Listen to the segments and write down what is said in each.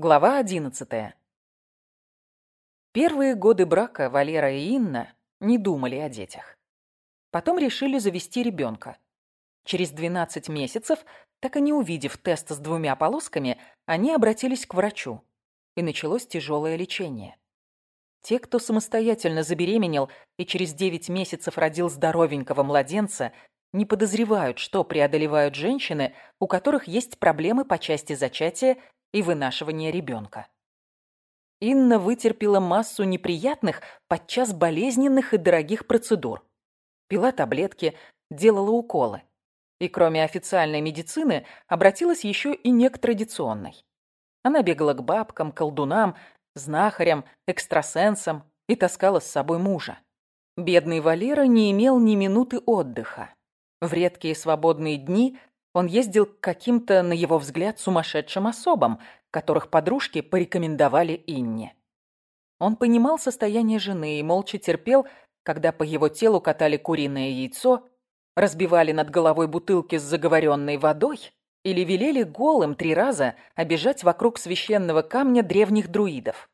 Глава одиннадцатая. Первые годы брака Валера и Инна не думали о детях. Потом решили завести ребенка. Через 12 месяцев, так и не увидев тест с двумя полосками, они обратились к врачу. И началось тяжелое лечение. Те, кто самостоятельно забеременел и через 9 месяцев родил здоровенького младенца, не подозревают, что преодолевают женщины, у которых есть проблемы по части зачатия и вынашивания ребенка. Инна вытерпела массу неприятных, подчас болезненных и дорогих процедур. Пила таблетки, делала уколы. И кроме официальной медицины, обратилась еще и не к традиционной. Она бегала к бабкам, колдунам, знахарям, экстрасенсам и таскала с собой мужа. Бедный Валера не имел ни минуты отдыха. В редкие свободные дни он ездил к каким-то, на его взгляд, сумасшедшим особам, которых подружки порекомендовали Инне. Он понимал состояние жены и молча терпел, когда по его телу катали куриное яйцо, разбивали над головой бутылки с заговоренной водой или велели голым три раза обижать вокруг священного камня древних друидов.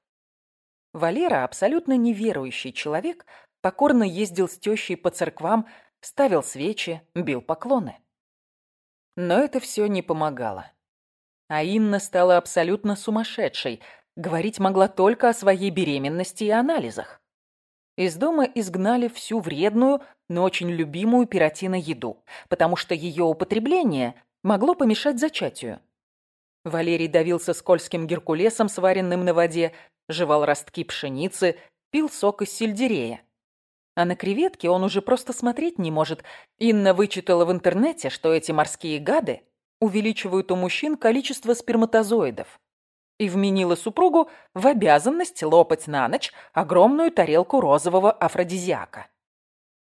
Валера, абсолютно неверующий человек, покорно ездил с тещей по церквам, ставил свечи, бил поклоны. Но это все не помогало. А Инна стала абсолютно сумасшедшей, говорить могла только о своей беременности и анализах. Из дома изгнали всю вредную, но очень любимую пиратина еду, потому что ее употребление могло помешать зачатию. Валерий давился скользким геркулесом, сваренным на воде, жевал ростки пшеницы, пил сок из сельдерея. А на креветки он уже просто смотреть не может. Инна вычитала в интернете, что эти морские гады увеличивают у мужчин количество сперматозоидов. И вменила супругу в обязанность лопать на ночь огромную тарелку розового афродизиака.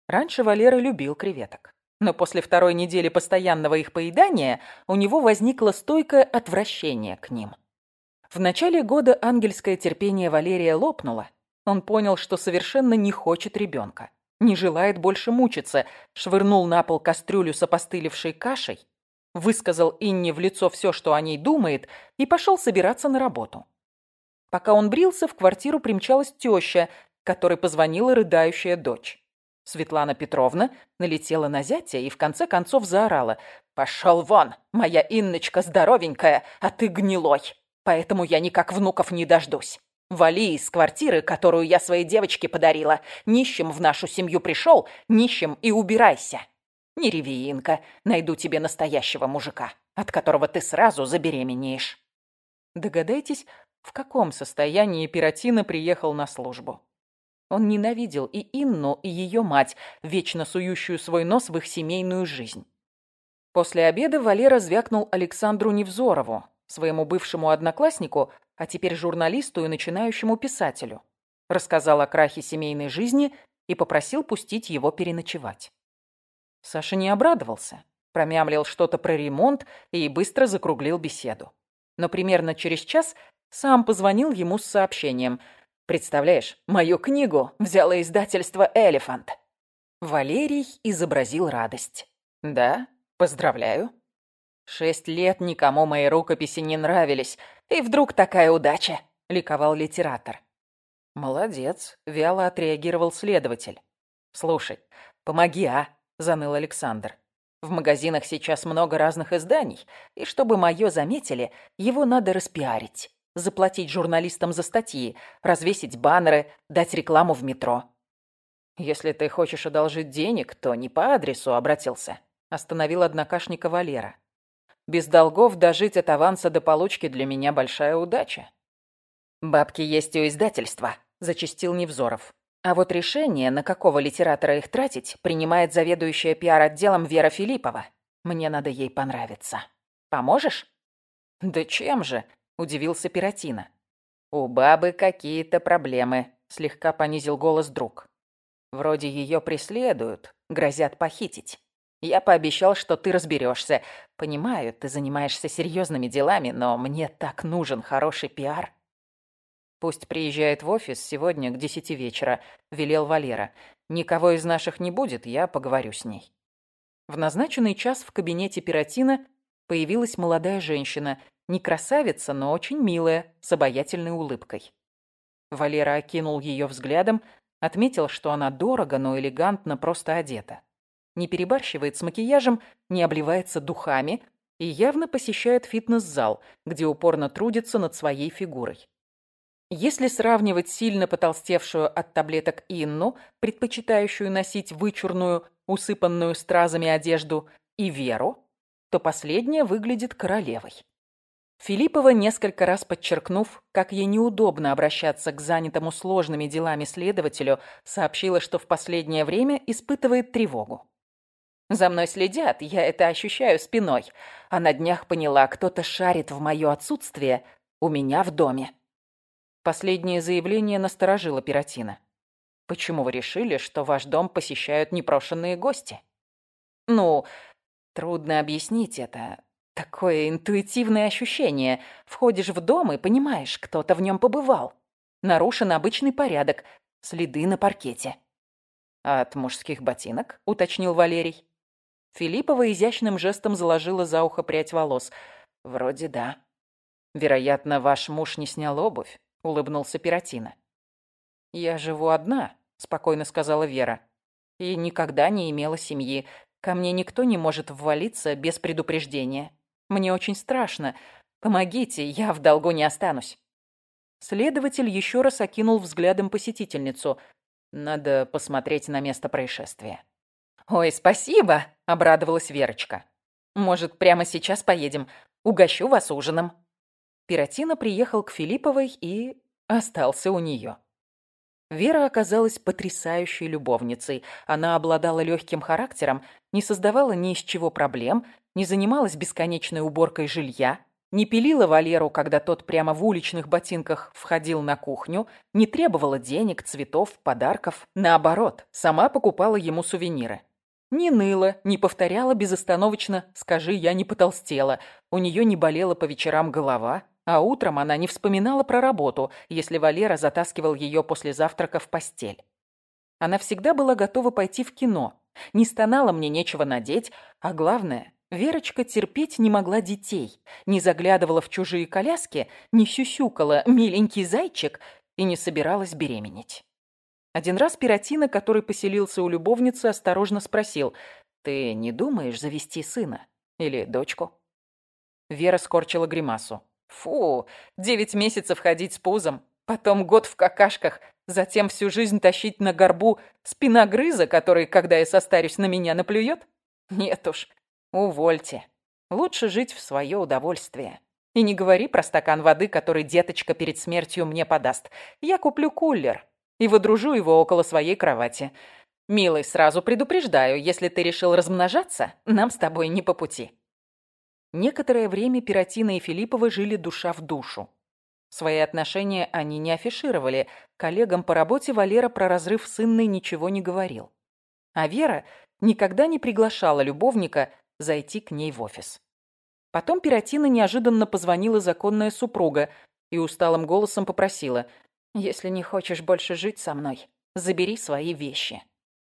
Раньше Валера любил креветок. Но после второй недели постоянного их поедания у него возникло стойкое отвращение к ним. В начале года ангельское терпение Валерия лопнуло, он понял, что совершенно не хочет ребенка, не желает больше мучиться, швырнул на пол кастрюлю с опостылевшей кашей, высказал Инне в лицо все, что о ней думает, и пошел собираться на работу. Пока он брился, в квартиру примчалась теща, которой позвонила рыдающая дочь. Светлана Петровна налетела на зятя и в конце концов заорала. «Пошел вон, моя Инночка здоровенькая, а ты гнилой, поэтому я никак внуков не дождусь. Вали из квартиры, которую я своей девочке подарила. Нищим в нашу семью пришел, нищим и убирайся. Не реви, Инка, найду тебе настоящего мужика, от которого ты сразу забеременеешь. Догадайтесь, в каком состоянии Пиротина приехал на службу. Он ненавидел и Инну, и ее мать, вечно сующую свой нос в их семейную жизнь. После обеда Валера звякнул Александру Невзорову, своему бывшему однокласснику, а теперь журналисту и начинающему писателю. Рассказал о крахе семейной жизни и попросил пустить его переночевать. Саша не обрадовался, промямлил что-то про ремонт и быстро закруглил беседу. Но примерно через час сам позвонил ему с сообщением. «Представляешь, мою книгу взяло издательство «Элефант». Валерий изобразил радость. «Да, поздравляю». Шесть лет никому мои рукописи не нравились, и вдруг такая удача!» — ликовал литератор. «Молодец», — вяло отреагировал следователь. «Слушай, помоги, а?» — заныл Александр. «В магазинах сейчас много разных изданий, и чтобы моё заметили, его надо распиарить, заплатить журналистам за статьи, развесить баннеры, дать рекламу в метро». «Если ты хочешь одолжить денег, то не по адресу обратился», — остановил однокашника Валера. Без долгов дожить от аванса до получки для меня большая удача. «Бабки есть у издательства», — зачастил Невзоров. А вот решение, на какого литератора их тратить, принимает заведующая пиар-отделом Вера Филиппова. Мне надо ей понравиться. Поможешь? Да чем же? Удивился Пиротина. У бабы какие-то проблемы, слегка понизил голос друг. Вроде ее преследуют, грозят похитить. Я пообещал, что ты разберешься. Понимаю, ты занимаешься серьезными делами, но мне так нужен хороший пиар. Пусть приезжает в офис сегодня к десяти вечера, велел Валера. Никого из наших не будет, я поговорю с ней. В назначенный час в кабинете Пиротина появилась молодая женщина Не красавица, но очень милая, с обаятельной улыбкой. Валера окинул ее взглядом, отметил, что она дорого, но элегантно просто одета. Не перебарщивает с макияжем, не обливается духами и явно посещает фитнес-зал, где упорно трудится над своей фигурой. Если сравнивать сильно потолстевшую от таблеток Инну, предпочитающую носить вычурную, усыпанную стразами одежду, и Веру, то последняя выглядит королевой. Филиппова, несколько раз подчеркнув, как ей неудобно обращаться к занятому сложными делами следователю, сообщила, что в последнее время испытывает тревогу. «За мной следят, я это ощущаю спиной, а на днях поняла, кто-то шарит в мое отсутствие у меня в доме». Последнее заявление насторожило Пиротина. «Почему вы решили, что ваш дом посещают непрошенные гости?» «Ну, трудно объяснить это. Такое интуитивное ощущение. Входишь в дом и понимаешь, кто-то в нем побывал. Нарушен обычный порядок, следы на паркете». «От мужских ботинок?» — уточнил Валерий. Филиппова изящным жестом заложила за ухо прядь волос. «Вроде да». «Вероятно, ваш муж не снял обувь улыбнулся Пиротина. «Я живу одна», — спокойно сказала Вера. «И никогда не имела семьи. Ко мне никто не может ввалиться без предупреждения. Мне очень страшно. Помогите, я в долгу не останусь». Следователь еще раз окинул взглядом посетительницу. Надо посмотреть на место происшествия. «Ой, спасибо!» — обрадовалась Верочка. «Может, прямо сейчас поедем? Угощу вас ужином». Пиротина приехал к Филипповой и остался у нее. Вера оказалась потрясающей любовницей. Она обладала легким характером, не создавала ни из чего проблем, не занималась бесконечной уборкой жилья, не пилила Валеру, когда тот прямо в уличных ботинках входил на кухню, не требовала денег, цветов, подарков. Наоборот, сама покупала ему сувениры. Не ныла, не повторяла безостановочно «скажи, я не потолстела», у нее не болела по вечерам голова, а утром она не вспоминала про работу, если Валера затаскивал ее после завтрака в постель. Она всегда была готова пойти в кино. Не стонала мне нечего надеть, а главное, Верочка терпеть не могла детей, не заглядывала в чужие коляски, не сюсюкала «миленький зайчик» и не собиралась беременеть. Один раз Пиротина, который поселился у любовницы, осторожно спросил, «Ты не думаешь завести сына или дочку?» Вера скорчила гримасу. Фу, девять месяцев ходить с пузом, потом год в какашках, затем всю жизнь тащить на горбу спиногрыза, который, когда я состарюсь, на меня наплюет? Нет уж, увольте. Лучше жить в свое удовольствие. И не говори про стакан воды, который деточка перед смертью мне подаст. Я куплю кулер и водружу его около своей кровати. Милый, сразу предупреждаю, если ты решил размножаться, нам с тобой не по пути. Некоторое время Пиротина и Филиппова жили душа в душу. Свои отношения они не афишировали. Коллегам по работе Валера про разрыв с Инной ничего не говорил. А Вера никогда не приглашала любовника зайти к ней в офис. Потом Пиротина неожиданно позвонила законная супруга и усталым голосом попросила, «Если не хочешь больше жить со мной, забери свои вещи.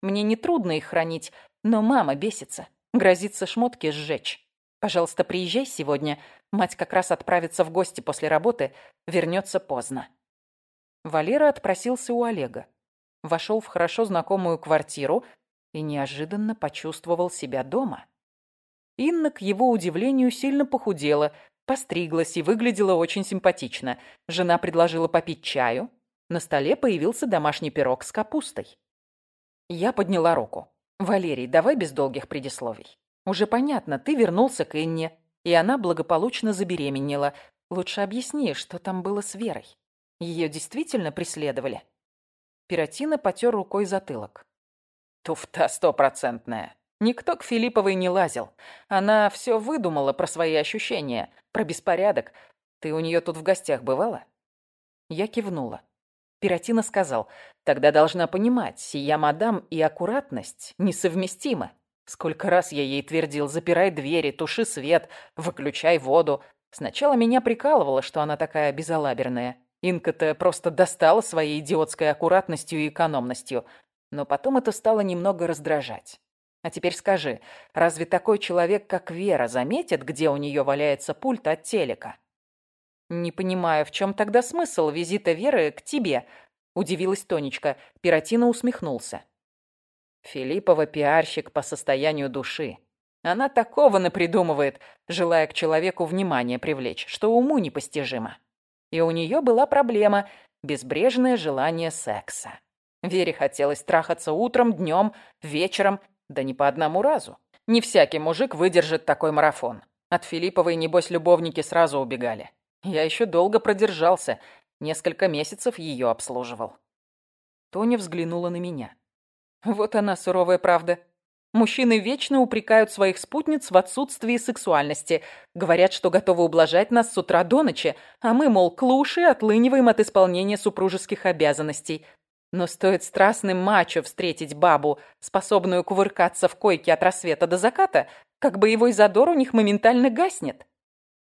Мне нетрудно их хранить, но мама бесится, грозится шмотки сжечь. Пожалуйста, приезжай сегодня. Мать как раз отправится в гости после работы, вернется поздно. Валера отпросился у Олега. Вошел в хорошо знакомую квартиру и неожиданно почувствовал себя дома. Инна, к его удивлению, сильно похудела, постриглась и выглядела очень симпатично. Жена предложила попить чаю. На столе появился домашний пирог с капустой. Я подняла руку. «Валерий, давай без долгих предисловий. Уже понятно, ты вернулся к Инне, и она благополучно забеременела. Лучше объясни, что там было с Верой. Ее действительно преследовали?» Пиротина потер рукой затылок. «Туфта стопроцентная. Никто к Филипповой не лазил. Она все выдумала про свои ощущения, про беспорядок. Ты у нее тут в гостях бывала?» Я кивнула. Пиротина сказал, «Тогда должна понимать, сия мадам и аккуратность несовместимы. Сколько раз я ей твердил, запирай двери, туши свет, выключай воду. Сначала меня прикалывало, что она такая безалаберная. Инка-то просто достала своей идиотской аккуратностью и экономностью. Но потом это стало немного раздражать. А теперь скажи, разве такой человек, как Вера, заметит, где у нее валяется пульт от телека? Не понимаю, в чем тогда смысл визита Веры к тебе? Удивилась Тонечка. Пиротина усмехнулся. Филиппова пиарщик по состоянию души. Она такого напридумывает, желая к человеку внимание привлечь, что уму непостижимо. И у нее была проблема – безбрежное желание секса. Вере хотелось трахаться утром, днем, вечером, да не по одному разу. Не всякий мужик выдержит такой марафон. От Филипповой, небось, любовники сразу убегали. Я еще долго продержался, несколько месяцев ее обслуживал. Тоня взглянула на меня. Вот она, суровая правда. Мужчины вечно упрекают своих спутниц в отсутствии сексуальности. Говорят, что готовы ублажать нас с утра до ночи, а мы, мол, клуши отлыниваем от исполнения супружеских обязанностей. Но стоит страстным мачо встретить бабу, способную кувыркаться в койке от рассвета до заката, как боевой задор у них моментально гаснет.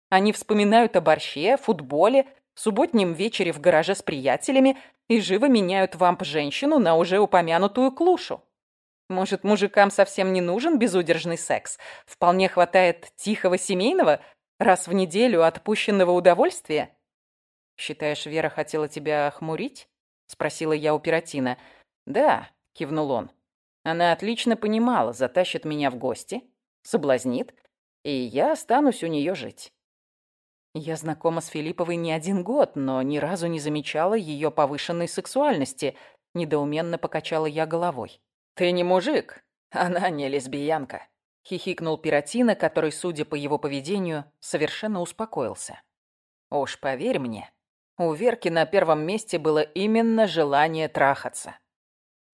Они вспоминают о борще, футболе, субботнем вечере в гараже с приятелями и живо меняют вамп-женщину на уже упомянутую клушу. Может, мужикам совсем не нужен безудержный секс? Вполне хватает тихого семейного, раз в неделю отпущенного удовольствия? Считаешь, Вера хотела тебя охмурить? Спросила я у Пиротина. Да, кивнул он. Она отлично понимала, затащит меня в гости, соблазнит, и я останусь у нее жить. Я знакома с Филипповой не один год, но ни разу не замечала ее повышенной сексуальности. Недоуменно покачала я головой. «Ты не мужик, она не лесбиянка», — хихикнул Пиротина, который, судя по его поведению, совершенно успокоился. «Уж поверь мне, у Верки на первом месте было именно желание трахаться».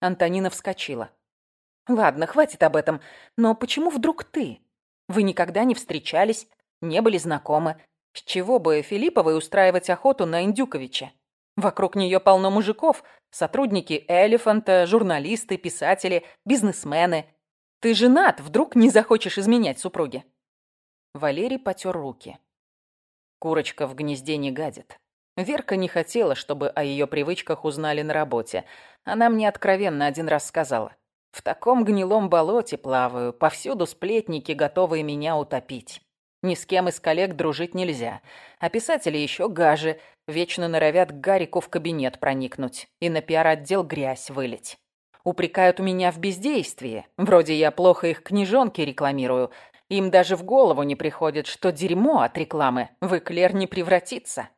Антонина вскочила. «Ладно, хватит об этом, но почему вдруг ты? Вы никогда не встречались, не были знакомы. С чего бы Филипповой устраивать охоту на Индюковича? Вокруг нее полно мужиков, сотрудники Элефанта, журналисты, писатели, бизнесмены. Ты женат, вдруг не захочешь изменять супруге?» Валерий потер руки. Курочка в гнезде не гадит. Верка не хотела, чтобы о ее привычках узнали на работе. Она мне откровенно один раз сказала. «В таком гнилом болоте плаваю, повсюду сплетники, готовые меня утопить. Ни с кем из коллег дружить нельзя. А писатели еще гаже, вечно норовят к Гарику в кабинет проникнуть и на пиар-отдел грязь вылить. Упрекают меня в бездействии. Вроде я плохо их книжонки рекламирую. Им даже в голову не приходит, что дерьмо от рекламы в эклер не превратится.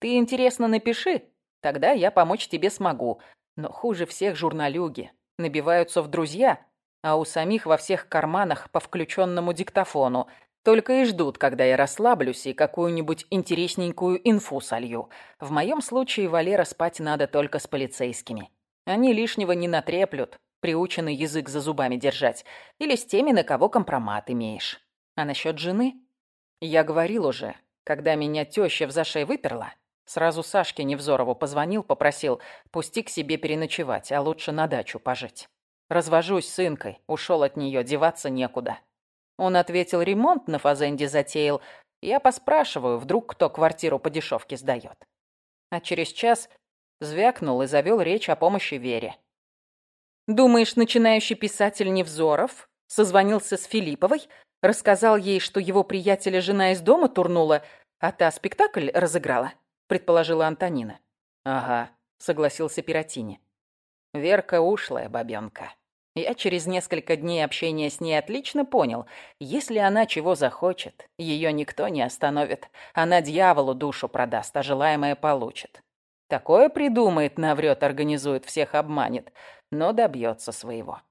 Ты интересно напиши, тогда я помочь тебе смогу. Но хуже всех журналюги. Набиваются в друзья, а у самих во всех карманах по включенному диктофону – только и ждут, когда я расслаблюсь и какую-нибудь интересненькую инфу солью. В моем случае Валера спать надо только с полицейскими. Они лишнего не натреплют, приучены язык за зубами держать. Или с теми, на кого компромат имеешь. А насчет жены? Я говорил уже, когда меня теща в зашей выперла, сразу Сашке Невзорову позвонил, попросил, пусти к себе переночевать, а лучше на дачу пожить. Развожусь с Инкой, ушел от нее, деваться некуда. Он ответил, ремонт на фазенде затеял. Я поспрашиваю, вдруг кто квартиру по дешевке сдает. А через час звякнул и завел речь о помощи Вере. «Думаешь, начинающий писатель Невзоров созвонился с Филипповой, рассказал ей, что его приятеля жена из дома турнула, а та спектакль разыграла?» — предположила Антонина. «Ага», — согласился Пиротини. «Верка ушлая бабёнка». Я через несколько дней общения с ней отлично понял, если она чего захочет, ее никто не остановит. Она дьяволу душу продаст, а желаемое получит. Такое придумает, наврет, организует, всех обманет, но добьется своего.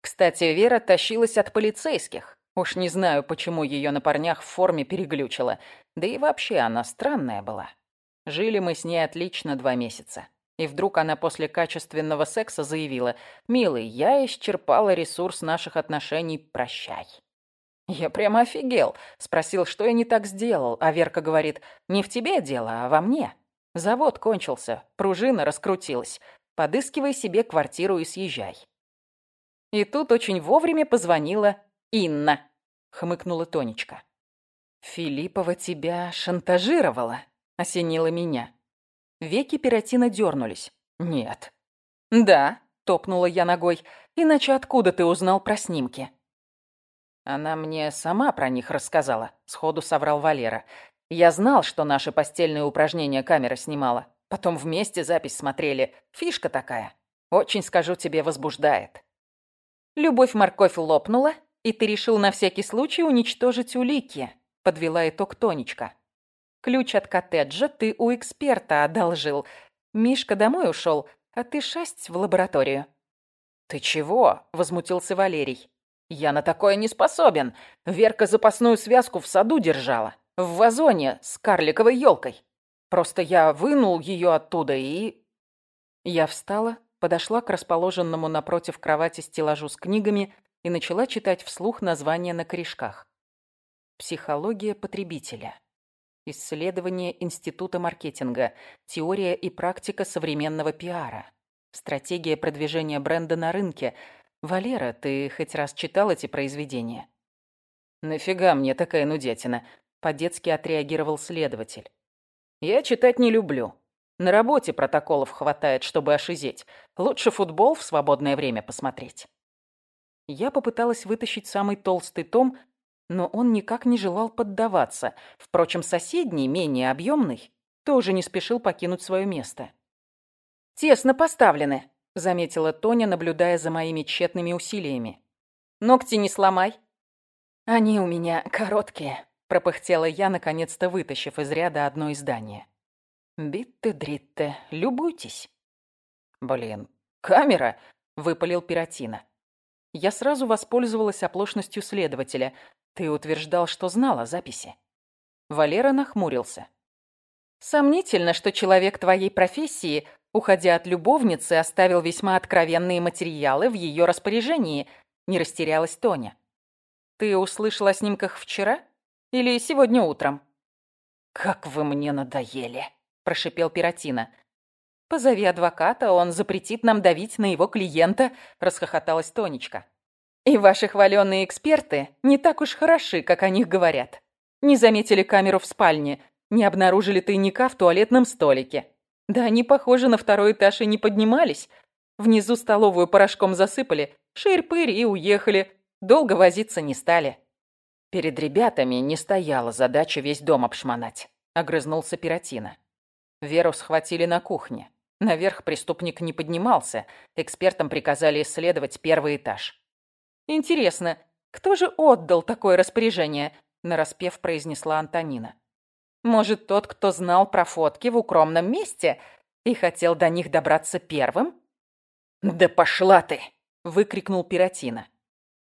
Кстати, Вера тащилась от полицейских. Уж не знаю, почему ее на парнях в форме переглючило. Да и вообще она странная была. Жили мы с ней отлично два месяца. И вдруг она после качественного секса заявила, «Милый, я исчерпала ресурс наших отношений, прощай». Я прямо офигел. Спросил, что я не так сделал, а Верка говорит, «Не в тебе дело, а во мне». Завод кончился, пружина раскрутилась. Подыскивай себе квартиру и съезжай. И тут очень вовремя позвонила Инна, хмыкнула Тонечка. «Филиппова тебя шантажировала», — осенила меня. Веки Пиротина дернулись. «Нет». «Да», — топнула я ногой. «Иначе откуда ты узнал про снимки?» Она мне сама про них рассказала, сходу соврал Валера. Я знал, что наши постельные упражнения камера снимала. Потом вместе запись смотрели. Фишка такая. Очень, скажу тебе, возбуждает. Любовь-морковь лопнула, и ты решил на всякий случай уничтожить улики, подвела итог Тонечка. Ключ от коттеджа ты у эксперта одолжил. Мишка домой ушел, а ты шасть в лабораторию. «Ты чего?» – возмутился Валерий. «Я на такое не способен. Верка запасную связку в саду держала. В вазоне с карликовой елкой. Просто я вынул ее оттуда и...» Я встала, подошла к расположенному напротив кровати стеллажу с книгами и начала читать вслух названия на корешках. «Психология потребителя». Исследование Института маркетинга. Теория и практика современного пиара. Стратегия продвижения бренда на рынке. Валера, ты хоть раз читал эти произведения? Нафига мне такая нудятина? По-детски отреагировал следователь. Я читать не люблю. На работе протоколов хватает, чтобы ошизеть. Лучше футбол в свободное время посмотреть. Я попыталась вытащить самый толстый том но он никак не желал поддаваться. Впрочем, соседний, менее объемный, тоже не спешил покинуть свое место. «Тесно поставлены», — заметила Тоня, наблюдая за моими тщетными усилиями. «Ногти не сломай». «Они у меня короткие», — пропыхтела я, наконец-то вытащив из ряда одно издание. «Битте-дритте, любуйтесь». «Блин, камера!» — выпалил Пиратина. Я сразу воспользовалась оплошностью следователя, ты утверждал, что знал о записи. Валера нахмурился. Сомнительно, что человек твоей профессии, уходя от любовницы, оставил весьма откровенные материалы в ее распоряжении, не растерялась Тоня. Ты услышал о снимках вчера или сегодня утром? Как вы мне надоели, прошипел Пиротина. «Позови адвоката, он запретит нам давить на его клиента», – расхохоталась Тонечка. И ваши хваленные эксперты не так уж хороши, как о них говорят. Не заметили камеру в спальне, не обнаружили тайника в туалетном столике. Да они, похоже, на второй этаж и не поднимались. Внизу столовую порошком засыпали, ширь-пырь и уехали. Долго возиться не стали. Перед ребятами не стояла задача весь дом обшмонать, огрызнулся Пиротина. Веру схватили на кухне. Наверх преступник не поднимался. Экспертам приказали исследовать первый этаж. «Интересно, кто же отдал такое распоряжение?» – нараспев произнесла Антонина. «Может, тот, кто знал про фотки в укромном месте и хотел до них добраться первым?» «Да пошла ты!» – выкрикнул Пиротина.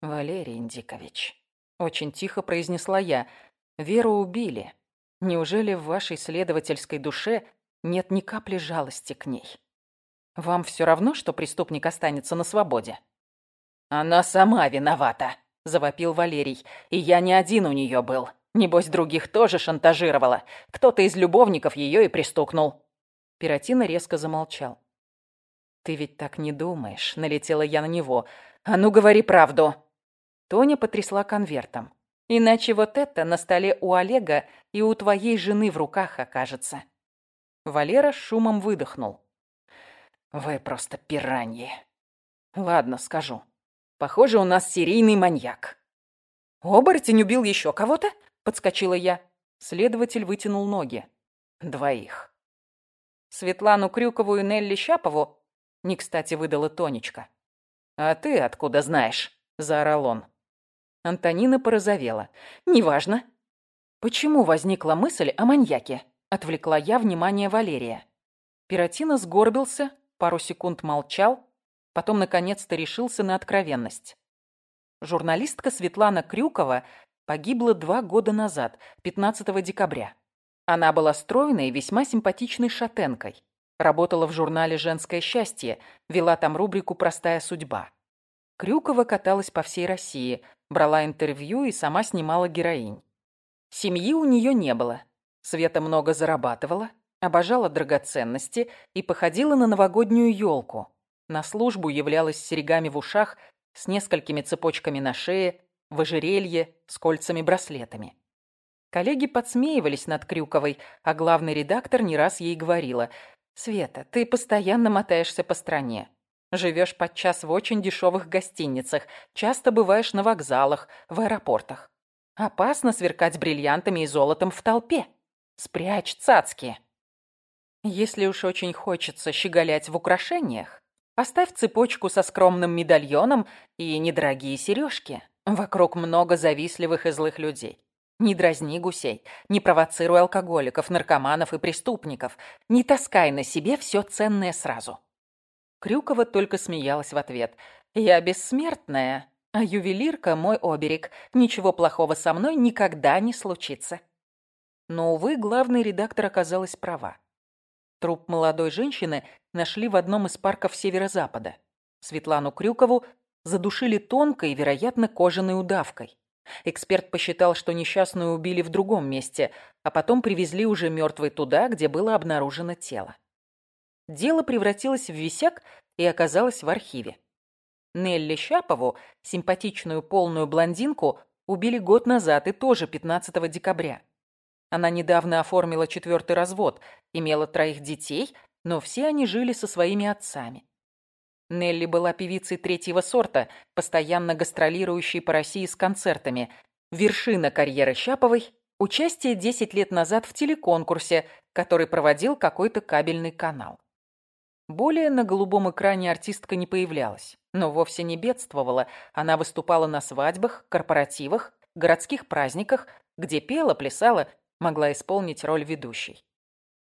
«Валерий Индикович», – очень тихо произнесла я, – «Веру убили. Неужели в вашей следовательской душе нет ни капли жалости к ней? Вам все равно, что преступник останется на свободе?» «Она сама виновата», — завопил Валерий. «И я не один у нее был. Небось, других тоже шантажировала. Кто-то из любовников ее и пристукнул». Пиротина резко замолчал. «Ты ведь так не думаешь», — налетела я на него. «А ну, говори правду». Тоня потрясла конвертом. «Иначе вот это на столе у Олега и у твоей жены в руках окажется». Валера шумом выдохнул. «Вы просто пираньи». «Ладно, скажу. Похоже, у нас серийный маньяк». «Оборотень убил еще кого-то?» – подскочила я. Следователь вытянул ноги. «Двоих». Светлану Крюкову и Нелли Щапову не кстати выдала Тонечка. «А ты откуда знаешь?» – заорал он. Антонина порозовела. «Неважно». «Почему возникла мысль о маньяке?» – отвлекла я внимание Валерия. Пиротина сгорбился, пару секунд молчал, Потом, наконец-то, решился на откровенность. Журналистка Светлана Крюкова погибла два года назад, 15 декабря. Она была стройной и весьма симпатичной шатенкой. Работала в журнале «Женское счастье», вела там рубрику «Простая судьба». Крюкова каталась по всей России, брала интервью и сама снимала героинь. Семьи у нее не было. Света много зарабатывала, обожала драгоценности и походила на новогоднюю елку. На службу являлась с серьгами в ушах, с несколькими цепочками на шее, в ожерелье, с кольцами-браслетами. Коллеги подсмеивались над Крюковой, а главный редактор не раз ей говорила «Света, ты постоянно мотаешься по стране. Живешь подчас в очень дешевых гостиницах, часто бываешь на вокзалах, в аэропортах. Опасно сверкать бриллиантами и золотом в толпе. Спрячь цацки. Если уж очень хочется щеголять в украшениях, оставь цепочку со скромным медальоном и недорогие сережки. Вокруг много завистливых и злых людей. Не дразни гусей, не провоцируй алкоголиков, наркоманов и преступников, не таскай на себе все ценное сразу. Крюкова только смеялась в ответ. «Я бессмертная, а ювелирка мой оберег. Ничего плохого со мной никогда не случится». Но, увы, главный редактор оказалась права. Труп молодой женщины нашли в одном из парков северо-запада. Светлану Крюкову задушили тонкой, вероятно, кожаной удавкой. Эксперт посчитал, что несчастную убили в другом месте, а потом привезли уже мертвой туда, где было обнаружено тело. Дело превратилось в висяк и оказалось в архиве. Нелли Щапову, симпатичную полную блондинку, убили год назад и тоже 15 декабря. Она недавно оформила четвертый развод, имела троих детей, но все они жили со своими отцами. Нелли была певицей третьего сорта, постоянно гастролирующей по России с концертами. Вершина карьеры Щаповой – участие 10 лет назад в телеконкурсе, который проводил какой-то кабельный канал. Более на голубом экране артистка не появлялась, но вовсе не бедствовала. Она выступала на свадьбах, корпоративах, городских праздниках, где пела, плясала, могла исполнить роль ведущей.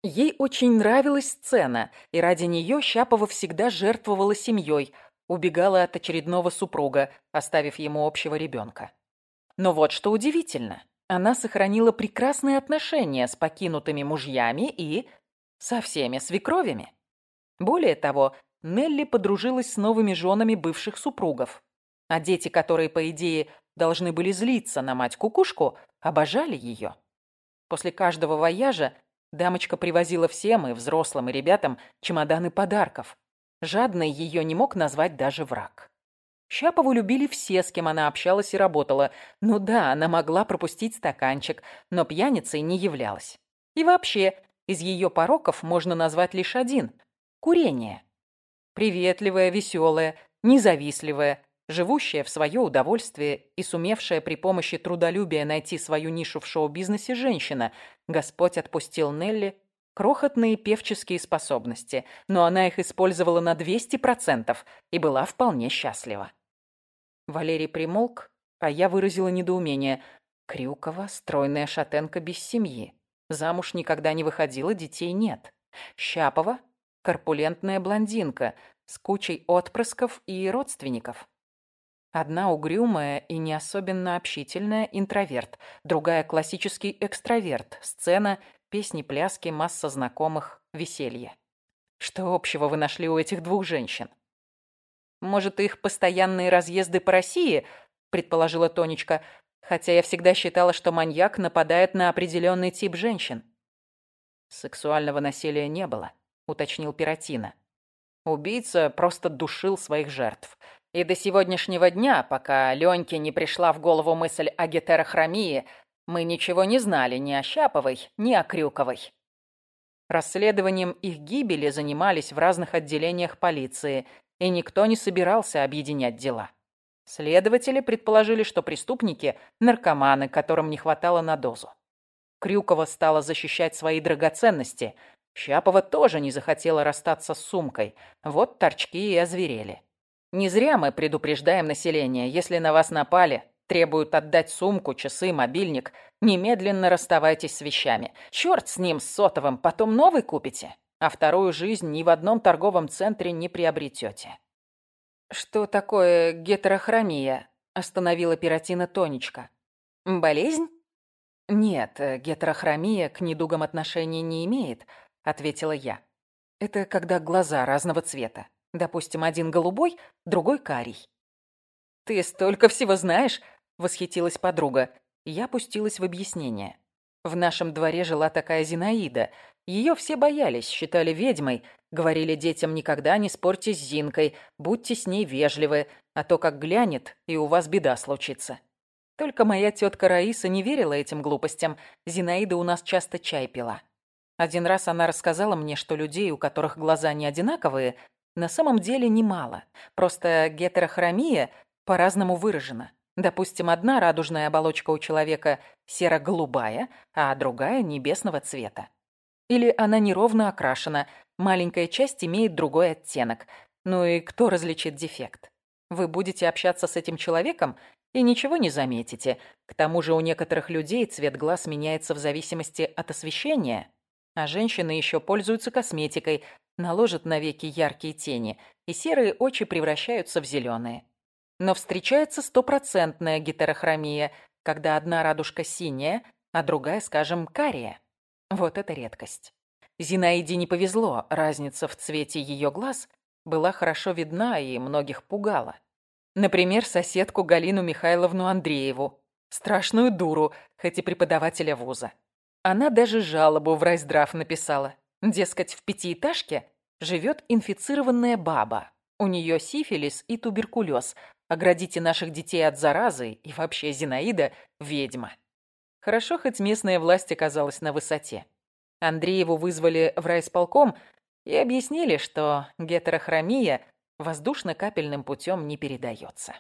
Ей очень нравилась сцена, и ради нее Щапова всегда жертвовала семьей, убегала от очередного супруга, оставив ему общего ребенка. Но вот что удивительно. Она сохранила прекрасные отношения с покинутыми мужьями и со всеми свекровями. Более того, Нелли подружилась с новыми женами бывших супругов. А дети, которые, по идее, должны были злиться на мать-кукушку, обожали ее. После каждого вояжа Дамочка привозила всем, и взрослым, и ребятам, чемоданы подарков. Жадной ее не мог назвать даже враг. Щапову любили все, с кем она общалась и работала. Ну да, она могла пропустить стаканчик, но пьяницей не являлась. И вообще, из ее пороков можно назвать лишь один – курение. Приветливая, веселая, независливая, живущая в свое удовольствие и сумевшая при помощи трудолюбия найти свою нишу в шоу-бизнесе женщина, Господь отпустил Нелли крохотные певческие способности, но она их использовала на 200% и была вполне счастлива. Валерий примолк, а я выразила недоумение. Крюкова – стройная шатенка без семьи. Замуж никогда не выходила, детей нет. Щапова – корпулентная блондинка с кучей отпрысков и родственников. Одна угрюмая и не особенно общительная интроверт, другая классический экстраверт. Сцена, песни, пляски, масса знакомых, веселье. Что общего вы нашли у этих двух женщин? Может, их постоянные разъезды по России, предположила Тонечка, хотя я всегда считала, что маньяк нападает на определенный тип женщин. Сексуального насилия не было, уточнил Пиротина. Убийца просто душил своих жертв. И до сегодняшнего дня, пока Леньке не пришла в голову мысль о гетерохромии, мы ничего не знали ни о Щаповой, ни о Крюковой. Расследованием их гибели занимались в разных отделениях полиции, и никто не собирался объединять дела. Следователи предположили, что преступники – наркоманы, которым не хватало на дозу. Крюкова стала защищать свои драгоценности. Щапова тоже не захотела расстаться с сумкой. Вот торчки и озверели. Не зря мы предупреждаем население, если на вас напали, требуют отдать сумку, часы, мобильник, немедленно расставайтесь с вещами. Черт с ним, с сотовым, потом новый купите, а вторую жизнь ни в одном торговом центре не приобретете. «Что такое гетерохромия?» – остановила Пиротина Тонечка. «Болезнь?» «Нет, гетерохромия к недугам отношения не имеет», – ответила я. «Это когда глаза разного цвета. Допустим, один голубой, другой карий. «Ты столько всего знаешь!» — восхитилась подруга. Я пустилась в объяснение. В нашем дворе жила такая Зинаида. Ее все боялись, считали ведьмой. Говорили детям, никогда не спорьте с Зинкой, будьте с ней вежливы, а то как глянет, и у вас беда случится. Только моя тетка Раиса не верила этим глупостям. Зинаида у нас часто чай пила. Один раз она рассказала мне, что людей, у которых глаза не одинаковые, на самом деле немало. Просто гетерохромия по-разному выражена. Допустим, одна радужная оболочка у человека серо-голубая, а другая небесного цвета. Или она неровно окрашена, маленькая часть имеет другой оттенок. Ну и кто различит дефект? Вы будете общаться с этим человеком и ничего не заметите. К тому же у некоторых людей цвет глаз меняется в зависимости от освещения. А женщины еще пользуются косметикой, наложат на веки яркие тени, и серые очи превращаются в зеленые. Но встречается стопроцентная гетерохромия, когда одна радужка синяя, а другая, скажем, кария. Вот это редкость. Зинаиде не повезло, разница в цвете ее глаз была хорошо видна и многих пугала. Например, соседку Галину Михайловну Андрееву, страшную дуру, хоть и преподавателя вуза. Она даже жалобу в райздрав написала. Дескать, в пятиэтажке живет инфицированная баба. У нее сифилис и туберкулез, Оградите наших детей от заразы, и вообще Зинаида – ведьма. Хорошо, хоть местная власть оказалась на высоте. Андрееву вызвали в райисполком и объяснили, что гетерохромия воздушно-капельным путем не передается.